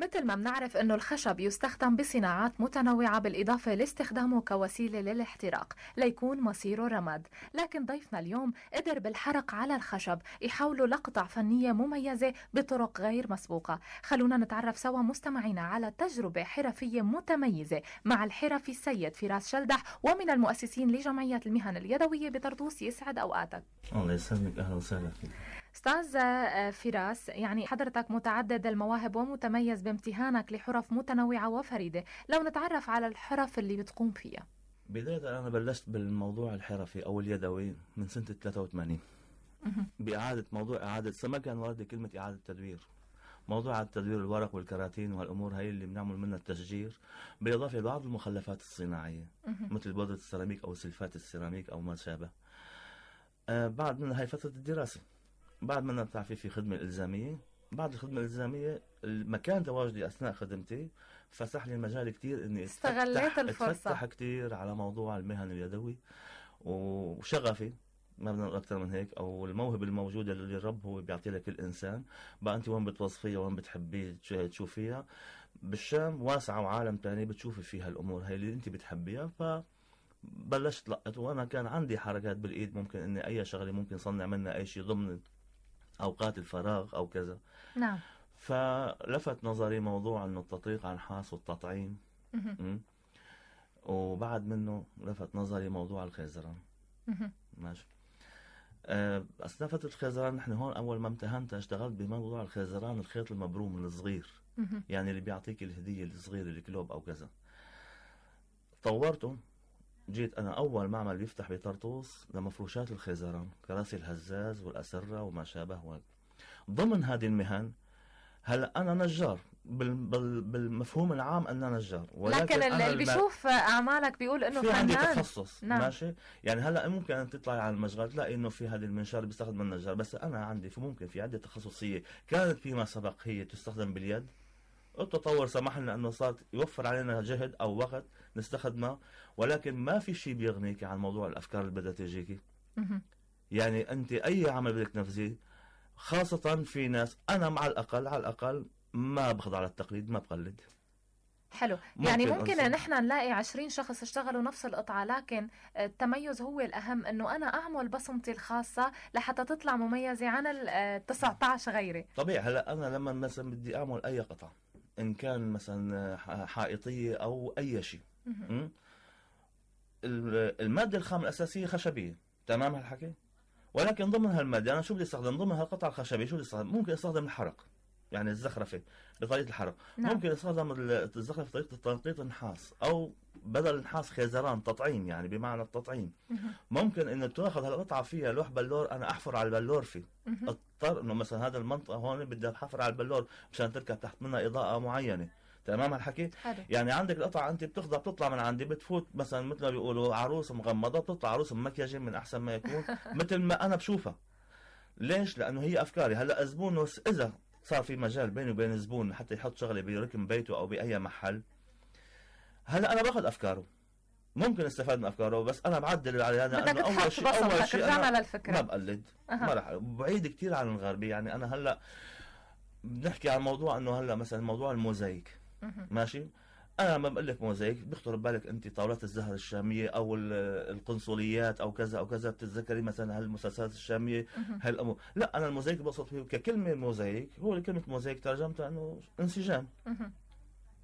مثل ما بنعرف إنه الخشب يستخدم بصناعات متنوعة بالإضافة لاستخدامه كوسيلة للاحتراق ليكون مصيره رماد، لكن ضيفنا اليوم قدر بالحرق على الخشب يحوله لقطع فنية مميزة بطرق غير مسبوقة، خلونا نتعرف سوا مستمعينا على تجربة حرفية متميزة مع الحرفي السيد فراس شلدح ومن المؤسسين لجمعية المهن اليدوية بطرطوس يسعد أوقاتك. الله يسلمك أهلا وسهلا فيك. أستاذ آه، فراس يعني حضرتك متعدد المواهب ومتميز بامتهانك لحرف متنوعة وفريدة. لو نتعرف على الحرف اللي بتقوم فيها. بداية أنا بلشت بالموضوع الحرفي أو اليدوي من سنة 83 بإعادة موضوع إعادة ما كان ورد كلمة إعادة تدوير. موضوع تدوير الورق والكراتين والأمور هي اللي بنعمل منها التشجير بالإضافة لبعض المخلفات الصناعية مثل بودرة السيراميك أو سلفات السيراميك أو ما شابه. آه بعد من هاي فترة الدراسة. بعد ما بتعرفي في خدمة إلزامية بعد الخدمة الإلزامية المكان تواجدي أثناء خدمتي فسح لي المجال كتير إني استغليت الفرصة. أتفتح كتير على موضوع المهن اليدوي وشغفي ما بدنا نقول أكثر من هيك أو الموهبة الموجودة اللي الرب هو بيعطي لك الإنسان. بقى أنت وين بتوظفيها وين بتحبي تشوفيها؟ بالشام واسعة وعالم ثاني بتشوفي فيها الأمور هي اللي أنت بتحبيها. ف بلشت لقط وأنا كان عندي حركات بالإيد ممكن إني أي شغلة ممكن صنع منها أي شيء ضمن أوقات الفراغ أو كذا. نعم. فلفت نظري موضوع إنه التطريق عن حاس والتطعيم. وبعد منه لفت نظري موضوع الخيزران ماشي. اثناء فتره الخيزران نحن هون أول ما امتهنت اشتغلت بموضوع الخيزران الخيط المبروم الصغير. يعني اللي بيعطيك الهدية الصغيرة الكلوب أو كذا. طورته. جيت أنا أول معمل بيفتح بطرطوس لمفروشات الخيزران كراسي الهزاز والأسرة وما شابه ضمن هذه المهن هلا أنا نجار بالمفهوم العام أنا نجار ولكن لكن اللي بيشوف أعمالك بيقول إنه في عندي تخصص نعم. ماشي؟ يعني هلا ممكن ان تطلعي على المشغل تلاقي إنه في هذه المنشار بيستخدم النجار بس أنا عندي في ممكن في عده تخصصية كانت فيما سبق هي تستخدم باليد. التطور سمح لنا إنه صار يوفر علينا جهد أو وقت نستخدمه ولكن ما في شيء بيغنيك عن موضوع الأفكار اللي بدها تجيكي؟ يعني أنت أي عمل بدك تنفذيه خاصة في ناس أنا مع الأقل على الأقل ما بخضع للتقليد ما بقلد. حلو. يعني ممكن نحن نلاقي 20 شخص اشتغلوا نفس القطعة لكن التميز هو الأهم أنه أنا أعمل بصمتي الخاصة لحتى تطلع مميزة عن ال 19 غيري. طبيعي. هلأ أنا لما مثلا بدي أعمل أي قطعة إن كان مثلا حائطية أو أي شيء المادة الخام الأساسية خشبية. تمام هالحكي؟ ولكن ضمن هالمادة أنا شو بدي أستخدم؟ ضمن هالقطعة الخشبية شو بدي أستخدم؟ ممكن أستخدم الحرق يعني الزخرفة بطريقه الحرق. نعم. ممكن أستخدم الزخرفة بطريقه تنقيط النحاس أو بدل النحاس خيزران تطعيم يعني بمعنى التطعيم. ممكن إنه تاخذ هالقطعة فيها لوح بلور أنا أحفر على البلور فيه. أضطر إنه مثلا هذا المنطقة هون بدي أحفر على البلور مشان تركب تحت منها إضاءة معينة. تمام الحكي حلو. يعني عندك القطعه أنت بتخضع بتطلع من عندي بتفوت مثلا مثل ما بيقولوا عروس مغمضة بتطلع عروس مكياجه من أحسن ما يكون مثل ما أنا بشوفها ليش؟ لأنه هي أفكاري هلأ زبون إذا صار في مجال بيني وبين الزبون حتى يحط شغله بركن بيته أو بأي محل هلأ أنا باخذ أفكاره ممكن أستفاد من أفكاره بس أنا بعدل على هذا أنه أول شيء أول شيء أنا للفكرة. ما بقلد أه. ما رح بعيد كثير عن الغربي يعني أنا هلأ بنحكي عن موضوع إنه هلأ مثلا موضوع الموزايك. ماشي؟ أنا لما بقول لك موزايك بيخطر ببالك أنت طاولات الزهر الشامية أو القنصليات أو كذا أو كذا بتتذكري مثلا هالمسلسلات الشامية هالأمور. لا أنا الموزايك بقصد فيه ككلمة موزايك هو كلمه موزايك ترجمتها إنه انسجام.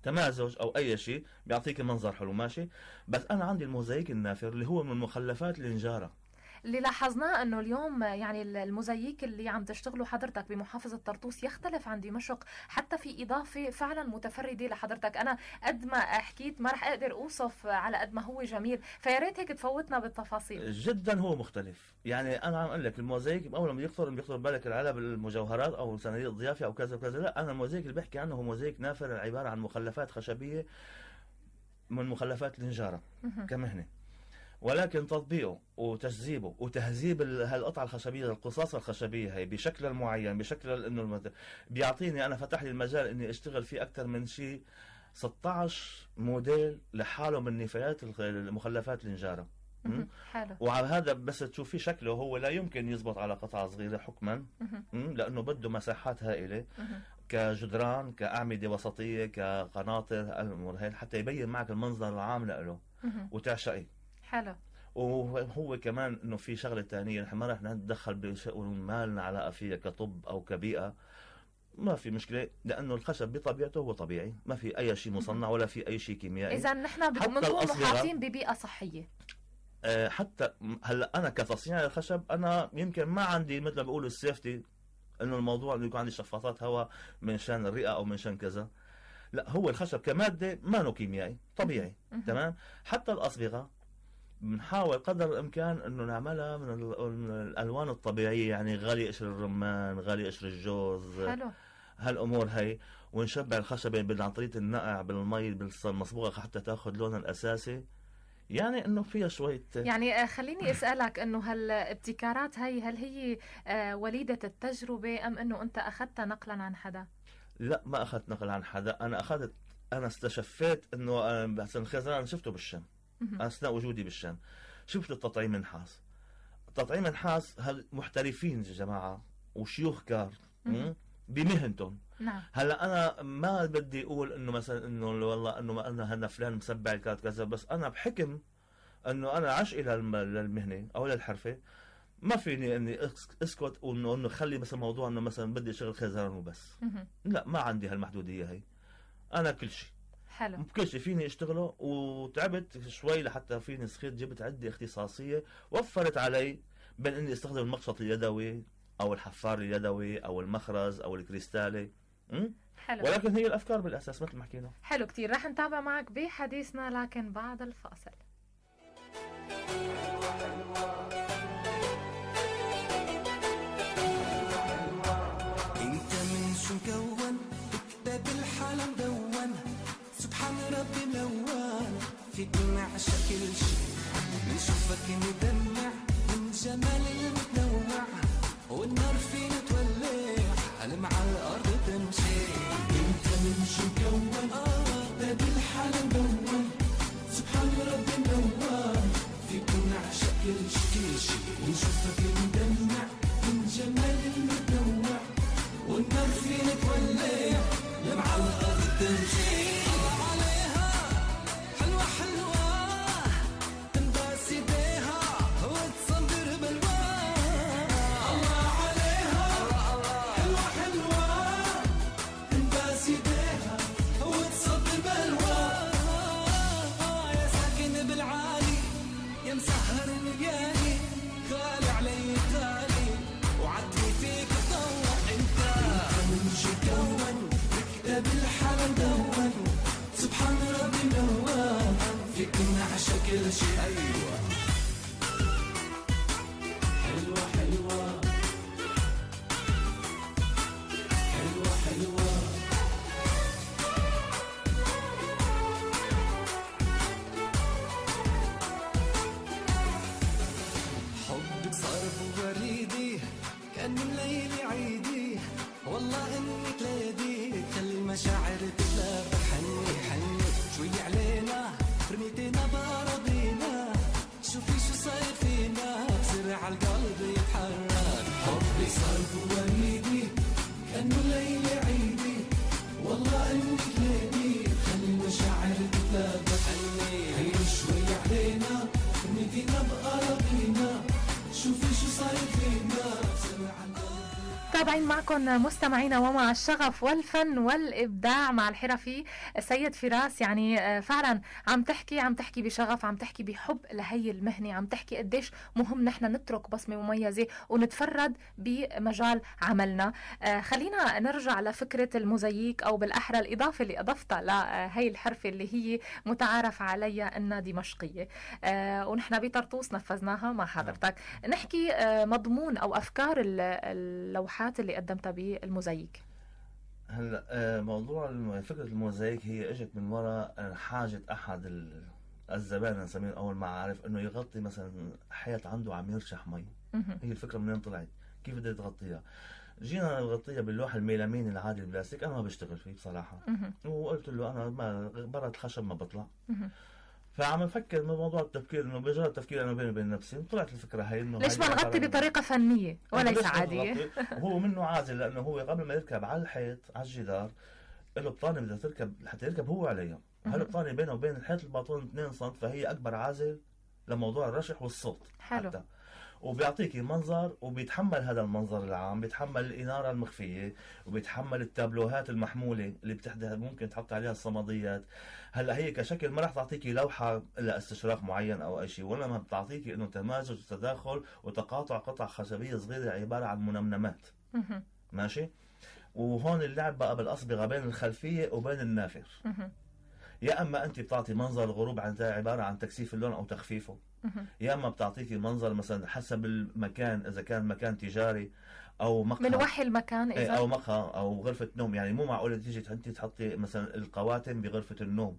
تمازج أو أي شيء بيعطيك منظر حلو ماشي؟ بس أنا عندي الموزايك النافر اللي هو من مخلفات النجاره اللي لاحظناه إنه اليوم يعني الموزاييك اللي عم تشتغله حضرتك بمحافظة طرطوس يختلف عن دمشق حتى في إضافة فعلا متفردة لحضرتك. أنا قد ما حكيت ما رح أقدر أوصف على قد ما هو جميل فيا ريت هيك تفوتنا بالتفاصيل. جدا هو مختلف. يعني أنا عم أقول لك الموزايك أول ما بيخطر بيخطر بالك العلب المجوهرات أو صناديق الضيافه أو كذا وكذا لا أنا الموزايك اللي بحكي عنه هو موزايك نافر عبارة عن مخلفات خشبية من مخلفات النجاره كمهنة. ولكن تطبيقه وتجذيبه وتهذيب هالقطعة الخشبية القصاص الخشبية هي بشكل معين بشكل إنه بيعطيني أنا فتح لي المجال إني أشتغل فيه أكثر من شيء 16 موديل لحاله من نفايات المخلفات النجاره حلو. وعلى هذا بس تشوفي شكله هو لا يمكن يزبط على قطعة صغيرة حكما. لأنه بده مساحات هائلة. كجدران كأعمدة وسطية كقناطر الأمور هي حتى يبين معك المنظر العام له وتعشقي. حلو. وهو كمان إنه في شغلة ثانية نحن ما رح نتدخل بشؤون ما لنا علاقه فيها كطب أو كبيئة. ما في مشكلة لأنه الخشب بطبيعته هو طبيعي ما في أي شيء مصنع ولا في أي شيء كيميائي. اذا نحن بنكون محاطين ببيئة صحية. آه، حتى هلأ أنا كتصنيع الخشب أنا يمكن ما عندي مثل ما بيقولوا السيفتي إنه الموضوع إنه يكون عندي شفاطات هواء من شان الرئة أو من شان كذا. لأ هو الخشب كمادة ما كيميائي طبيعي تمام؟ حتى الاصبغه بنحاول قدر الإمكان إنه نعملها من, من الألوان الطبيعية يعني غالي قشر الرمان غالي قشر الجوز حلو. هالأمور هي. ونشبع الخشبة عن طريقه النقع بالمي بالمصبوغه حتى تأخذ لونها الأساسي. يعني إنه فيها شوية يعني آه، خليني أسألك إنه هالابتكارات هي هل هي آه، وليدة التجربة أم إنه أنت أخذتها نقلا عن حدا؟ لا ما أخذت نقل عن حدا. أنا أخذت أنا استشفيت إنه آه، حسن الخزران شفته بالشام أثناء وجودي بالشام. شفت التطعيم النحاس؟ التطعيم النحاس محترفين يا جماعة؟ وشيوخ كار بمهنتهم. نعم. هلا أنا ما بدي أقول إنه مثلا إنه والله إنه أنا هنا فلان مسبع الكات كذا بس أنا بحكم إنه أنا عشقي للمهنة أو للحرفه ما فيني إني إسكت وإنه إنه خلي مثلا موضوع إنه مثلا بدي أشتغل خزان وبس. لا ما عندي هالمحدودية هي. أنا كل شيء. حلو. كل شيء فيني اشتغله وتعبت شوي لحتى فيني سخيت جبت عده اختصاصية وفرت علي بين إني أستخدم المقشط اليدوي أو الحفار اليدوي أو المخرز أو الكريستالي. حلو. ولكن هي الأفكار بالأساس مثل ما حكينا. حلو كثير رح نتابع معك بحديثنا لكن بعد الفاصل. إنت من شو مكون اكتب الحالة مدون سبحان ربي ملون فيك نعشق كل شي نشوفك مدمع من جمال المتنوع. والنار فينا تولع علم على الأرض تمشي إنت من شو مكون ده بالحالة مدون سبحان ربي منور فيك نعشق كل شي نشوفك مدمع من جمال المتنوع. والنار فينا تولع لمع الأرض تمشي كل شيء. أيوة. حلوة حلوة. حلوة حلوة. حبك صار بوريدي كان ليلي عيدي. والله إنك ليدي خلي المشاعر متابعين معكم مستمعينا ومع الشغف والفن والإبداع مع الحرفي سيد فراس. يعني آه، فعلا عم تحكي عم تحكي بشغف عم تحكي بحب لهي المهنة. عم تحكي قديش مهم نحن نترك بصمة مميزة ونتفرد بمجال عملنا. آه، خلينا نرجع لفكرة الموزاييك أو بالأحرى الإضافة اللي اضفتها لهي الحرفة اللي هي متعارف عليها انها دمشقيه آه، ونحن بطرطوس نفذناها مع حضرتك. نحكي مضمون أو أفكار اللوحات اللوحات اللي قدمتها بالموزايك هلأ آه، موضوع فكرة الموزايك هي إجت من وراء حاجة أحد الزبائن نسميه أول ما عارف إنه يغطي مثلا حيط عنده عم يرشح مي. هي الفكرة منين طلعت؟ كيف بدها تغطيها؟ جينا نغطيها باللوح الميلامين العادي البلاستيك أنا ما بشتغل فيه بصراحة. وقلت له أنا ما برد خشب ما بطلع. فعم نفكر من موضوع التفكير إنه بجرد التفكير أنا بيني وبين نفسي طلعت الفكرة هي إنه ليش ما نغطي بطريقة فنية؟ وليس عاديه وهو منه عازل لأنه هو قبل ما يركب على الحيط على الجدار له بطانة بدها تركب لحتى يركب هو عليها. هالبطانه بينه وبين الحيط الباطون 2 سم فهي أكبر عازل لموضوع الرشح والصوت حلو. حتى. وبيعطيكي منظر وبيتحمل هذا المنظر العام بيتحمل الإنارة المخفية وبيتحمل التابلوهات المحمولة اللي بتحدث ممكن تحط عليها الصمديات هلأ هي كشكل ما راح تعطيكي لوحة إلا استشراق معين أو أي شيء ولا ما بتعطيكي إنه تمازج وتداخل وتقاطع قطع خشبية صغيرة عبارة عن منمنمات. ماشي؟ وهون اللعب بقى بالأصبغة بين الخلفية وبين النافر يا أما انت بتعطي منظر الغروب عن عبارة عن تكثيف اللون أو تخفيفه. يا اما بتعطيكي منظر مثلا حسب المكان إذا كان مكان تجاري أو مقهى. من وحي المكان إيه، إذا؟ أو مقهى أو غرفة نوم. يعني مو معقولة تيجي أنت تحطي مثلا القواتم بغرفة النوم.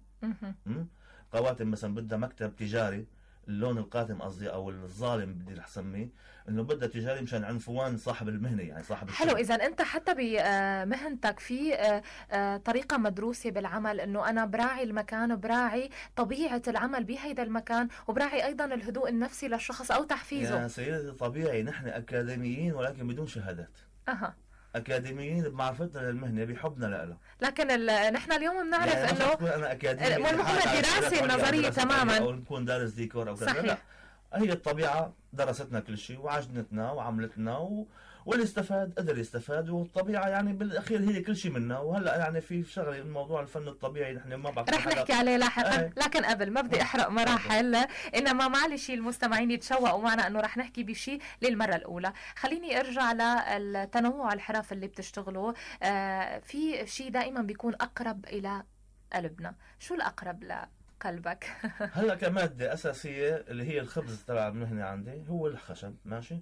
قواتم مثلا بدها مكتب تجاري. اللون القاتم قصدي أو الظالم بدي رح اسميه إنه بدها تجاري مشان عنفوان صاحب المهنة يعني صاحب حلو إذا أنت حتى بمهنتك في آه، آه، طريقة مدروسة بالعمل إنه أنا براعي المكان وبراعي طبيعة العمل بهيدا المكان وبراعي أيضا الهدوء النفسي للشخص أو تحفيزه. يا سيدتي طبيعي نحن أكاديميين ولكن بدون شهادات. أها. أكاديميين بمعرفتنا للمهنة بحبنا لها لكن نحن اليوم بنعرف يعني إنه أنا اكاديمي مو الدراسة النظرية تماما. أو نكون دارس ديكور أو كذا. صحيح. لا هي الطبيعة درستنا كل شيء وعجنتنا وعملتنا و... واللي استفاد قدر يستفاد والطبيعة يعني بالأخير هي كل شيء منا. وهلأ يعني في شغلة موضوع الفن الطبيعي نحن ما بعرف رح نحكي عليه لاحقا. أي. لكن قبل ما بدي أحرق مراحل إنما معلش المستمعين يتشوقوا معنا إنه رح نحكي بشيء للمرة الأولى. خليني أرجع للتنوع الحرف اللي بتشتغلوا آه في شيء دائما بيكون أقرب إلى قلبنا. شو الأقرب ل قلبك هلأ كمادة أساسية اللي هي الخبز تبع المهنة عندي هو الخشب ماشي؟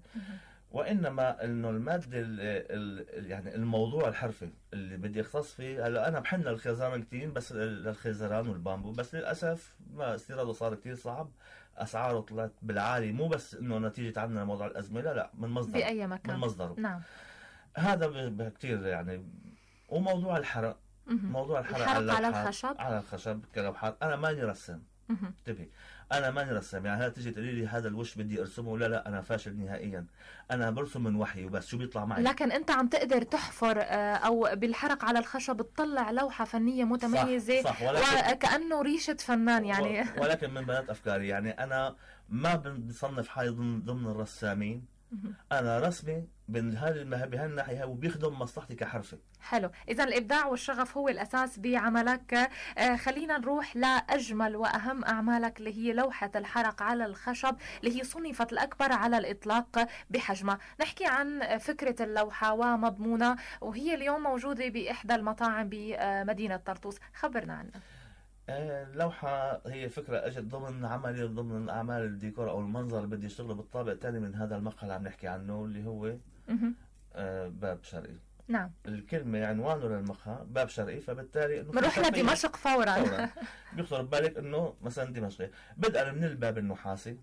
وإنما إنه المادة ال ال يعني الموضوع الحرفي اللي بدي اختص فيه هلأ أنا بحن للخيزران كثير بس للخيزران والبامبو بس للأسف ما استيراده صار كثير صعب. أسعاره طلعت بالعالي مو بس إنه نتيجة عندنا موضوع الأزمة لا لا من مصدر بأي مكان. من مصدره. نعم. هذا كثير يعني. وموضوع الحرق موضوع الحرق, الحرق على, على الخشب؟ على الخشب كلوحات أنا ماني رسام. انتبهي. أنا ماني رسام يعني هلا تيجي تقولي لي هذا الوش بدي أرسمه؟ لا لا أنا فاشل نهائيا. أنا برسم من وحي وبس شو بيطلع معي؟ لكن أنت عم تقدر تحفر آه، أو بالحرق على الخشب تطلع لوحة فنية متميزة صح, صح ولكن وكانه ريشة فنان يعني. ولكن من بنات أفكاري يعني أنا ما بصنف حالي ضمن الرسامين. أنا رسمي بهالناحية وبيخدم مصلحتي كحرفي. حلو. إذا الإبداع والشغف هو الأساس بعملك. آه خلينا نروح لأجمل وأهم أعمالك اللي هي لوحة الحرق على الخشب اللي هي صنفت الأكبر على الإطلاق بحجمها نحكي عن فكرة اللوحة ومضمونها وهي اليوم موجودة بإحدى المطاعم بمدينة طرطوس. خبرنا عنها. اللوحة هي فكرة اجت ضمن عملي ضمن أعمال الديكور أو المنظر اللي بدي أشتغله بالطابق الثاني من هذا المقهى اللي عم نحكي عنه اللي هو آه باب شرقي. نعم. الكلمة عنوانه للمقهى باب شرقي فبالتالي إنه بنروح لدمشق فورا. فورا. بيخطر ببالك إنه مثلا دمشق. بدءا من الباب النحاسي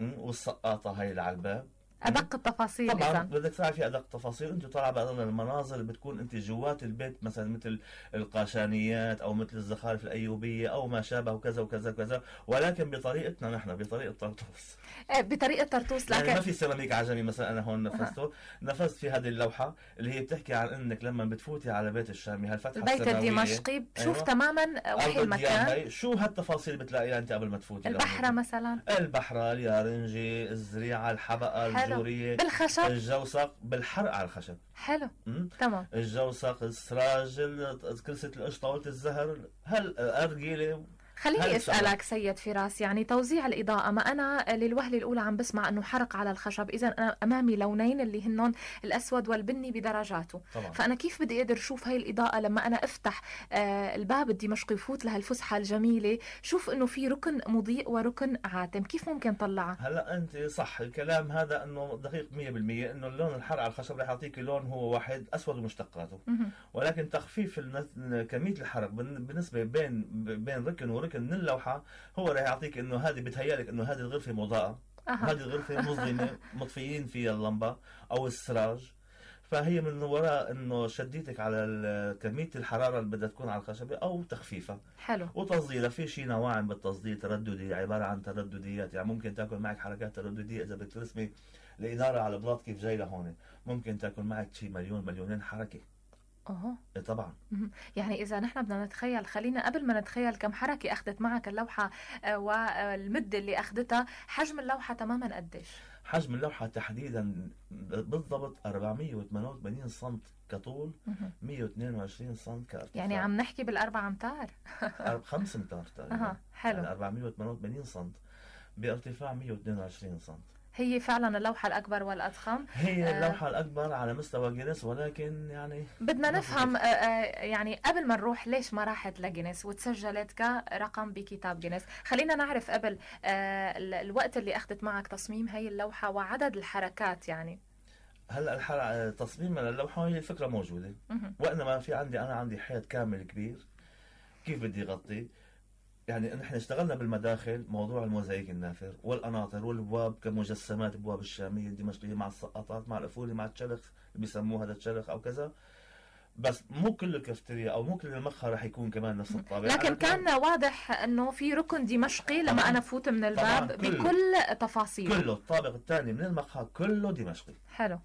والسقاطة هي اللي على الباب أدق التفاصيل طبعا إذن. بدك تعرفي أدق التفاصيل انت طالعه بعض المناظر اللي بتكون انت جوات البيت مثلا مثل القاشانيات أو مثل الزخارف الأيوبية أو ما شابه وكذا وكذا وكذا ولكن بطريقتنا نحن بطريقة طرطوس. إيه، بطريقة طرطوس لكن يعني ما في سيراميك عجمي مثلا أنا هون نفذته. نفذت في هذه اللوحة اللي هي بتحكي عن إنك لما بتفوتي على بيت الشامي هالفتحة البيت الدمشقي بشوف أيوة. تماما وحي المكان. شو هالتفاصيل بتلاقيها انت قبل ما تفوتي البحره مثلا. البحره اليارنجي الزريعة الحبقة الجوريه بالخشب. الجوسق بالحرق على الخشب. حلو. تمام. الجوسق السراج كرسة القش طاولة الزهر هالأرجيلة خليني أسألك سيد فراس يعني توزيع الإضاءة ما أنا للوهلة الأولى عم بسمع إنه حرق على الخشب اذا أنا أمامي لونين اللي هنن الأسود والبني بدرجاته. طبعا. فأنا كيف بدي أقدر أشوف هاي الإضاءة لما أنا أفتح آه الباب الدمشقي وفوت لهالفسحة الجميلة شوف إنه في ركن مضيء وركن عاتم كيف ممكن طلعها هلا أنت صح الكلام هذا إنه دقيق 100% إنه اللون الحرق على الخشب رح يعطيك لون هو واحد أسود ومشتقاته ولكن تخفيف كمية الحرق بالنسبة بين بين ركن وركن وركن من اللوحة هو راح يعطيك إنه هذه بتهيألك إنه هذه الغرفة مضاءة. هذه الغرفة مظلمة مطفيين فيها اللمبة أو السراج. فهي من وراء إنه شديتك على كمية الحرارة اللي بدها تكون على الخشبة أو تخفيفها. حلو. وتصديرها في شيء نواعم بالتصدير ترددي عبارة عن تردديات. يعني ممكن تاكل معك حركات ترددية إذا بترسمي الاناره على بلاط كيف جاي لهون. ممكن تاكل معك شيء مليون مليونين حركة. أها. إيه طبعا. يعني إذا نحن بدنا نتخيل خلينا قبل ما نتخيل كم حركة أخذت معك اللوحة آه، والمده اللي أخذتها حجم اللوحة تماما قديش؟ حجم اللوحة تحديدا بالضبط 488 سم كطول 122 سم كارتفاع. يعني عم نحكي بالأربع أمتار؟ خمس أمتار تقريبا. حلو. يعني 488 سم بارتفاع 122 سم هي فعلا اللوحة الأكبر والأضخم. هي آه، اللوحة الأكبر على مستوى جينيس ولكن يعني بدنا نفهم آه، آه، يعني قبل ما نروح ليش ما راحت لجينيس وتسجلت كرقم بكتاب جينيس. خلينا نعرف قبل الوقت اللي أخذت معك تصميم هي اللوحة وعدد الحركات يعني. هلا الحلقة تصميم اللوحة هي الفكرة موجودة. وإنما في عندي أنا عندي حيط كامل كبير. كيف بدي أغطي يعني نحن اشتغلنا بالمداخل موضوع الموزايك النافر والقناطر والابواب كمجسمات ابواب الشامية الدمشقية مع السقاطات مع القفوله مع الشلخ اللي بيسموه هذا الشلخ أو كذا. بس مو كل الكافتيريا أو مو كل المقهى رح يكون كمان نفس الطابع. لكن كان واضح إنه في ركن دمشقي لما أنا فوت من الباب بكل تفاصيله كله. الطابق الثاني من المقهى كله دمشقي. حلو.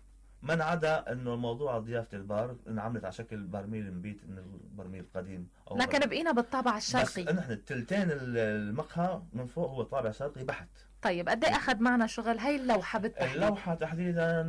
من عدا إنه الموضوع ضيافة البار انعملت على شكل برميل مبيت من البرميل القديم أو لكن بقينا بالطابع الشرقي. بس نحن التلتين المقهى من فوق هو طابع شرقي بحت. طيب قد إيه أخذ معنا شغل؟ هي اللوحة بالتحديد. اللوحة تحديدا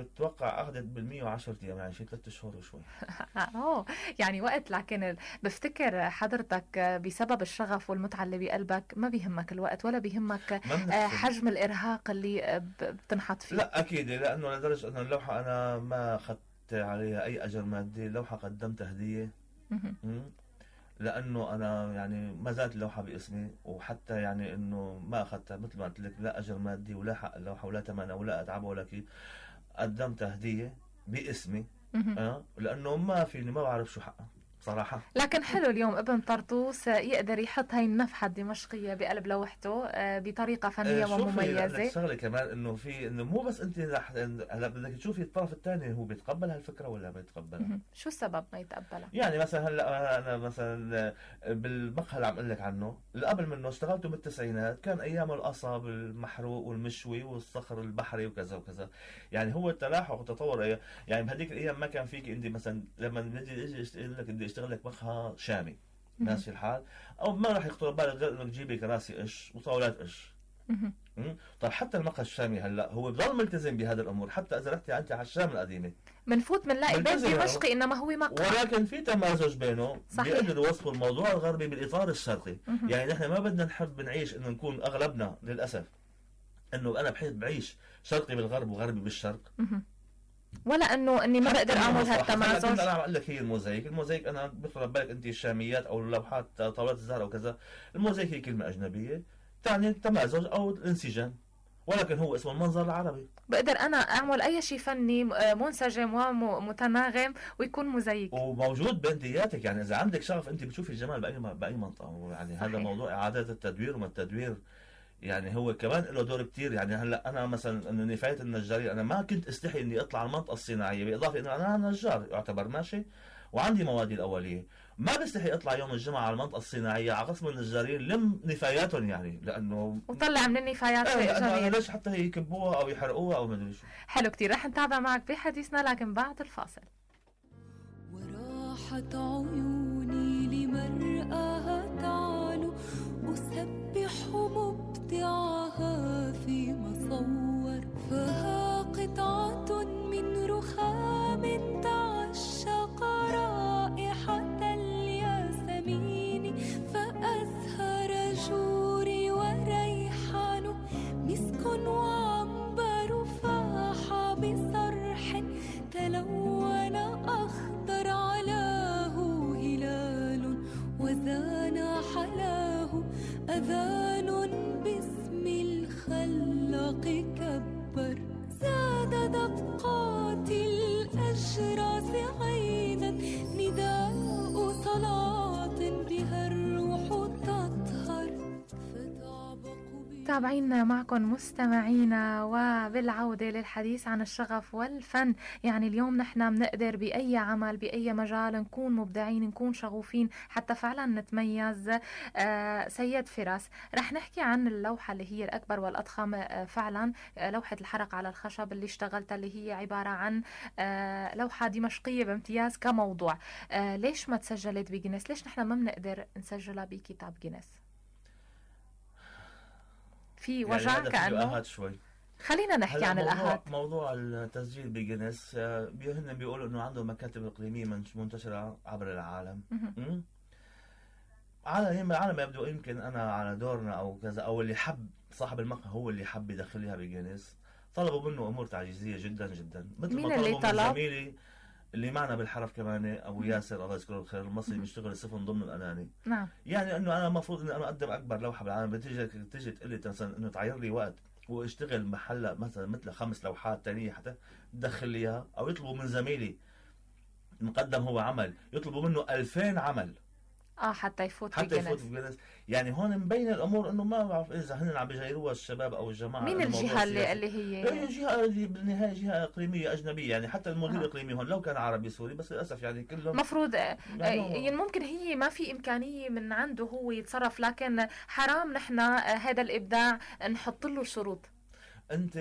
بتوقع أخذت بال 110 أيام يعني شي ثلاث شهور وشوي. آه يعني وقت لكن بفتكر حضرتك بسبب الشغف والمتعة اللي بقلبك ما بيهمك الوقت ولا بيهمك آه، حجم الإرهاق اللي بتنحط فيه. لا أكيد لأنه لدرجة انه اللوحة أنا ما أخذت عليها أي أجر مادي اللوحة قدمتها هدية. لأنه أنا يعني ما زالت اللوحة باسمي وحتى يعني إنه ما اخذتها مثل ما قلت لك لا أجر مادي ولا حق اللوحة ولا ثمنها ولا اتعبها ولا كيف قدمتها هدية باسمي أه؟ لأنه ما فيني ما بعرف شو حقها صراحة لكن حلو اليوم ابن طرطوس يقدر يحط هاي النفحة الدمشقية بقلب لوحته آه، بطريقة فنية آه، ومميزة. شغلة كمان إنه في إنه مو بس أنت هلا بدك تشوفي الطرف الثاني هو بيتقبل هالفكرة ولا ما يتقبلها شو السبب ما يتقبلها؟ يعني مثلا هلا أنا مثلا بالمقهى اللي عم أقول لك عنه اللي قبل منه اشتغلته بالتسعينات كان أيام القصب المحروق والمشوي والصخر البحري وكذا وكذا. يعني هو التلاحق والتطور يعني بهذيك الأيام ما كان فيك أنت مثلا لما نجي أجي لك بدي اشتغل لك مقهى شامي. ماشي الحال. أو ما راح يخطر ببالك غير إنك تجيبي كراسي قش وطاولات قش. طيب حتى المقهى الشامي هلأ هو بضل ملتزم بهذه الأمور حتى إذا رحتي أنت على الشام القديمة. بنفوت بنلاقي بيت دمشقي إنما هو مقهى. ولكن في تمازج بينه صحيح. بيقدروا يوصفوا الموضوع الغربي بالإطار الشرقي. يعني نحن ما بدنا نحب نعيش إنه نكون أغلبنا للأسف إنه أنا بحيث بعيش شرقي بالغرب وغربي بالشرق. ولا أنه إني ما بقدر أعمل هالتمازج أنا عم أقول لك هي الموزايك، الموزايك أنا بيخطر ببالك أنت الشاميات أو اللوحات طاولات الزهر أو كذا، الموزايك هي كلمة أجنبية تعني التمازج أو الانسجام. ولكن هو اسمه المنظر العربي. بقدر أنا أعمل أي شيء فني منسجم ومتناغم ويكون مزيك وموجود باندياتك يعني إذا عندك شغف أنت بتشوفي الجمال بأي بأي منطقة. يعني هذا موضوع إعادة التدوير وما التدوير. يعني هو كمان له دور كتير. يعني هلأ أنا مثلا إنه نفايه النجارين أنا ما كنت أستحي إني أطلع على المنطقة الصناعية بالاضافه إنه أنا نجار يعتبر ماشي؟ وعندي موادي الأولية. ما بستحي أطلع يوم الجمعة على المنطقة الصناعية على قسم النجارين لم نفاياتهم يعني لأنه وطلع من النفايات شيء جميل ليش حتى يكبوها أو يحرقوها أو ما أدري شو. حلو كثير رح نتابع معك بحديثنا لكن بعد الفاصل. وراحت عيوني لمرآها أسبح مبدعها في مصور فها قطعة من رخام تعشق زاد دقات الأجراس متابعينا معكم مستمعينا وبالعودة للحديث عن الشغف والفن. يعني اليوم نحن بنقدر بأي عمل بأي مجال نكون مبدعين نكون شغوفين حتى فعلا نتميز آه سيد فراس. رح نحكي عن اللوحة اللي هي الأكبر والأضخم آه فعلا. آه لوحة الحرق على الخشب اللي اشتغلتها اللي هي عبارة عن آه لوحة دمشقية بامتياز كموضوع. آه ليش ما تسجلت بجنس ليش نحن ما بنقدر نسجلها بكتاب جنس في يعني وجع كأنه آهات شوي خلينا نحكي عن موضوع الآهات موضوع التسجيل بجنس آه، هن بيقولوا إنه عندهم مكاتب إقليمية منتشرة عبر العالم. م? على ما يبدو يمكن أنا على دورنا أو كذا أو اللي حب صاحب المقهى هو اللي حب يدخلها بجنس طلبوا منه أمور تعجيزية جدا جدا مثل مين ما اللي طلبوا من طلب؟ زميلي اللي معنا بالحرف كمان أبو ياسر الله يذكره بالخير المصري. بيشتغل السفن ضمن الأناني. نعم. يعني إنه أنا المفروض إني أنا أقدم أكبر لوحة بالعالم بتيجي تيجي تقول لي مثلا إنه تعير لي وقت واشتغل محل مثلا مثل خمس لوحات تانية حتى تدخل لي إياها أو يطلبوا من زميلي مقدم هو عمل يطلبوا منه 2000 عمل. آه حتى يفوت حتى يفوت بجنس. بجنس يعني هون مبين الأمور إنه ما بعرف إذا هن عم بيجيروها الشباب أو الجماعة مين الجهة اللي. اللي هي؟ جهة دي بالنهاية جهة إقليمية أجنبية. يعني حتى المدير آه. الإقليمي هون لو كان عربي سوري بس للأسف يعني كلهم مفروض آه، يعني هو- يعني ممكن هي ما في إمكانية من عنده هو يتصرف لكن حرام نحن آه، هذا الإبداع نحط له شروط. أنت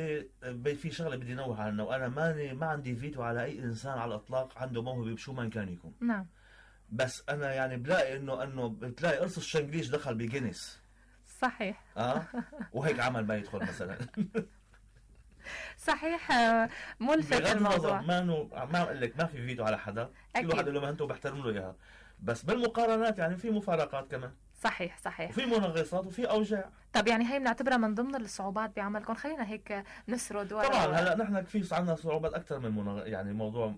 في شغلة بدي نوه عنها وأنا ماني ما عندي فيتو على أي إنسان على الإطلاق عنده موهبة بشو ما كان يكون. نعم. بس أنا يعني بلاقي انه إنه بتلاقي قرص الشنقليش دخل بجنس صحيح. آه؟ وهيك عمل ما يدخل مثلا. صحيح آه، ملفت الموضوع. ما نو ما بقول لك ما في فيتو على حدا. كل أكيد. واحد له مهنته وبحترم له إياها. بس بالمقارنات يعني في مفارقات كمان. صحيح صحيح. وفي منغصات وفي أوجاع. طب يعني هي بنعتبرها من ضمن الصعوبات بعملكم. خلينا هيك نسرد ورا. طبعا هلأ نحن في عندنا صعوبات أكثر من منغ... يعني موضوع م...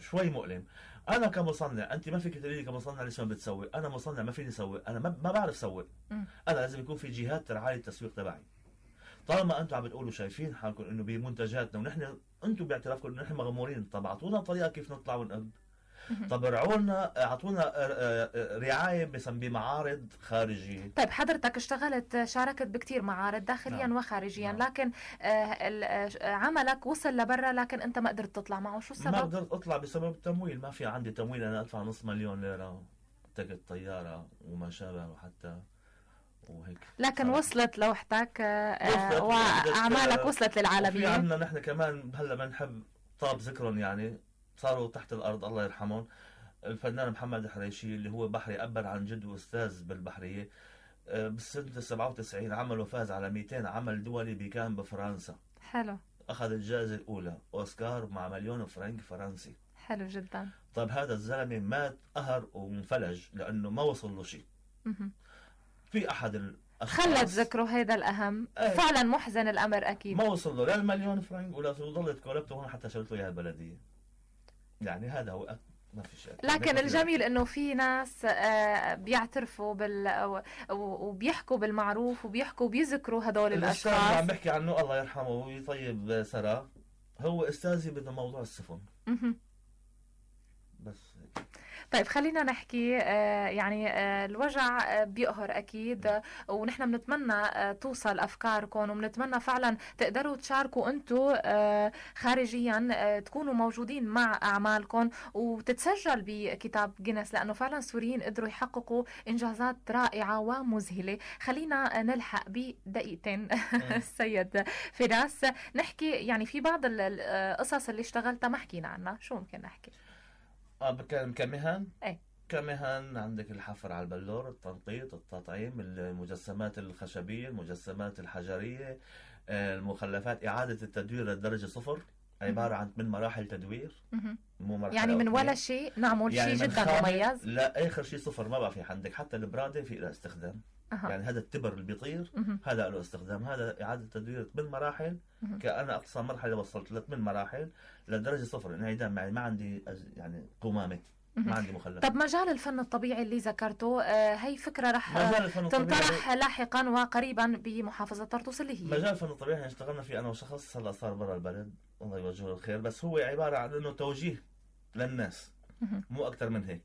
شوي مؤلم. أنا كمصنع أنت ما فيك تقولي لي كمصنع ليش ما بتسوي؟ أنا مصنع ما فيني أسوي أنا ما, ما بعرف أسوي. أنا لازم يكون في جهات ترعى لي التسويق تبعي. طالما أنتم عم بتقولوا شايفين حالكم إنه بمنتجاتنا ونحن أنتم باعترافكم إنه نحن مغمورين طب أعطونا طريقة كيف نطلع ونقد طب ارعونا اعطونا آه، آه، رعاية بمعارض خارجية طيب حضرتك اشتغلت شاركت بكتير معارض داخليا نعم. وخارجيا نعم. لكن آه، عملك وصل لبرا لكن انت ما قدرت تطلع معه شو ما السبب؟ قدرت أطلع بسبب التمويل ما في عندي تمويل أنا أدفع نص مليون ليرة تكت طيارة وما شابه وحتى وهيك لكن صار. وصلت لوحدك وصلت، وصلت، وأعمالك وصلت للعالمية عندنا نحن كمان هلأ بنحب طاب ذكرهم يعني صاروا تحت الأرض الله يرحمهم. الفنان محمد حريشي اللي هو بحري أبر عن جد وأستاذ بالبحرية آه، بالسنة 97 عمل وفاز على 200 عمل دولي بكان بفرنسا. حلو. أخذ الجائزة الأولى أوسكار مع مليون فرنك فرنسي. حلو جدا. طيب هذا الزلمة مات قهر وانفلج لأنه ما وصل له شيء. في أحد الاشخاص خلت ذكره هذا الأهم. إيه. فعلا محزن الأمر أكيد. ما وصل له لا المليون فرنك ولا ضلت كولبته هون حتى شلته اياها البلديه يعني هذا هو أك- ما في شيء لكن الجميل إنه في ناس آه، بيعترفوا بال وبيحكوا بالمعروف وبيحكوا بيذكروا هدول الأستاذ اللي عم الاشخاص بحكي عنه الله يرحمه ويطيب سرى هو أستاذي بموضوع السفن. طيب خلينا نحكي آه، يعني آه، الوجع آه، بيقهر أكيد ونحن بنتمنى توصل أفكاركم وبنتمنى فعلا تقدروا تشاركوا أنتم خارجيا تكونوا موجودين مع أعمالكم وتتسجل بكتاب جينيس لأنه فعلا السوريين قدروا يحققوا إنجازات رائعة ومذهلة. خلينا نلحق بدقيقتين السيد فراس. نحكي يعني في بعض ال- ال- القصص اللي اشتغلتها ما حكينا عنها شو ممكن نحكي؟ آه كمهن إيه. كمهن عندك الحفر على البلور التنقيط التطعيم المجسمات الخشبية المجسمات الحجرية آه، المخلفات إعادة التدوير للدرجة صفر. عبارة عن من مراحل تدوير. مو مرحلة يعني من ولا. شيء نعمل يعني شيء جدا مميز؟ لا آخر شيء صفر ما بقى في عندك. حتى البرادة في لها استخدام. أها. يعني هذا التبر اللي بيطير مهم. هذا له استخدام هذا إعادة تدوير من مراحل مهم. كأنا أقصى مرحلة وصلت لثمان مراحل لدرجة صفر انعدام يعني ما عندي يعني قمامة مهم. ما عندي مخلفات طب مجال الفن الطبيعي اللي ذكرته آه، هي فكرة رح تنطرح لاحقا وقريبا بمحافظة طرطوس اللي هي مجال الفن الطبيعي إحنا اشتغلنا فيه أنا وشخص هلا صار برا البلد الله يوجهه الخير بس هو عبارة عن إنه توجيه للناس. مو أكثر من هيك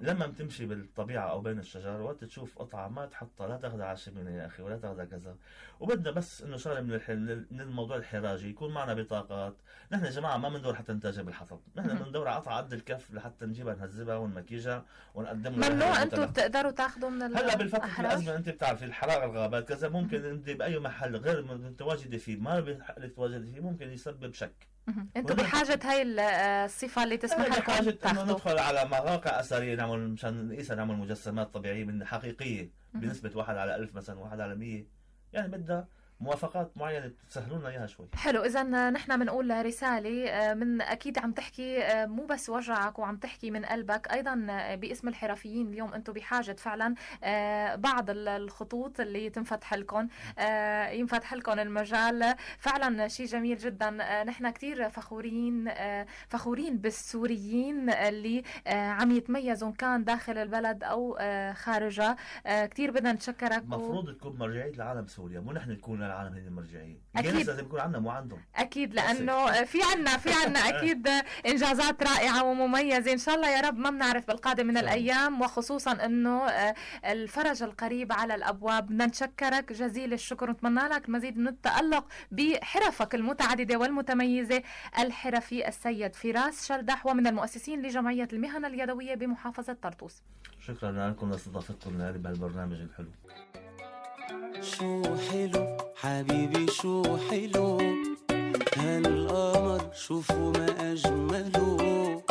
لما بتمشي بالطبيعة أو بين الشجر وقت تشوف قطعة ما تحطها لا تاخذها على الشمينه يا أخي ولا تاخذها كذا. وبدنا بس إنه شغلة من الحل من الموضوع الحراجي يكون معنا بطاقات. نحن يا جماعة ما بندور حتى نتاجر بالحطب نحن بندور على قطعة قد الكف لحتى نجيبها نهذبها ونمكيجها ونقدم لها ممنوع أنتم بتقدروا تاخذوا من هلأ بالفترة الأزمة أنت بتعرفي الحرائق الغابات كذا ممكن أنت بأي محل غير متواجدة فيه ما بحق تواجدي فيه ممكن يسبب شك. أنتم بحاجة هاي الصفة اللي تسمح لكم بحاجة إنه ندخل على مواقع أثرية نعمل مشان نقيسها نعمل مجسمات طبيعية من حقيقية بنسبة واحد على ألف مثلا واحد على 100 يعني بدها موافقات معينة تسهلوا لنا إياها شوي. حلو إذا نحن بنقول رسالة آه، من أكيد عم تحكي آه، مو بس وجعك وعم تحكي من قلبك أيضا آه، باسم الحرفيين اليوم أنتم بحاجة فعلا بعض الخطوط اللي تنفتح لكم ينفتح لكم المجال. فعلا شيء جميل جدا. نحن كثير فخورين فخورين بالسوريين اللي عم يتميزوا كان داخل البلد أو خارجها. كثير بدنا نتشكرك المفروض و... تكون مرجعية لعالم سوريا مو نحن نكون العالم هي المرجعية. أكيد. لازم يكون عندنا مو عندهم. أكيد لأنه في عندنا في عندنا أكيد إنجازات رائعة ومميزة. إن شاء الله يا رب ما بنعرف بالقادم من الأيام وخصوصا إنه آه، الفرج القريب على الأبواب. بدنا نتشكرك جزيل الشكر ونتمنى لك المزيد من التألق بحرفك المتعددة والمتميزة. الحرفي السيد فراس شلدح ومن المؤسسين لجمعية المهن اليدوية بمحافظة طرطوس. شكرا لكم لأستضافتكم لنا بهالبرنامج الحلو. شو حلو؟ حبيبي شو حلو؟ هالقمر شوفوا ما أجمله.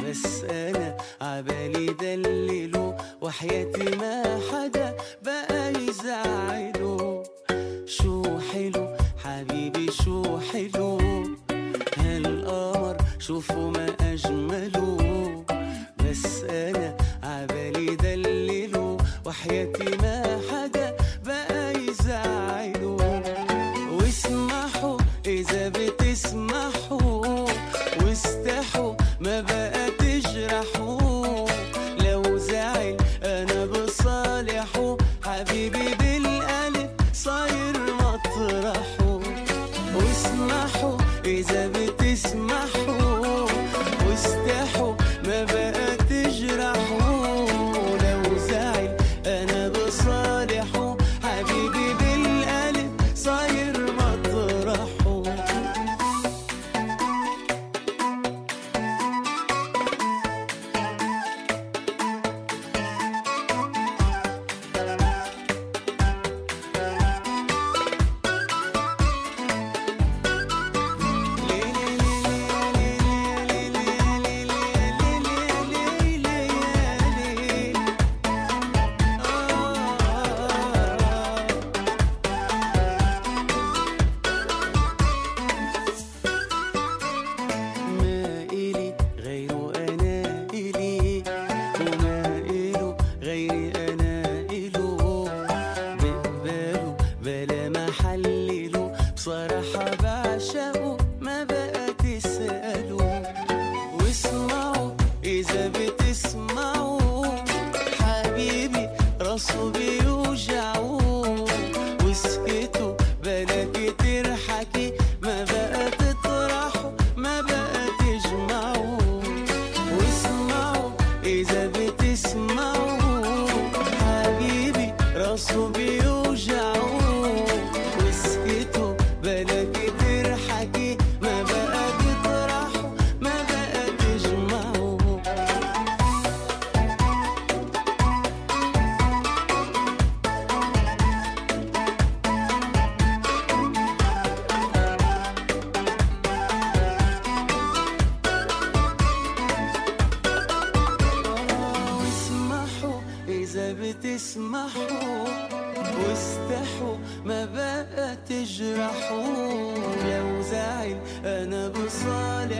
بس أنا عبالي دلله وحياتي ما حدا بقى يزعله. شو حلو؟ حبيبي شو حلو؟ هالقمر شوفوا ما أجمله. بس أنا عبالي دلله وحياتي ما حدا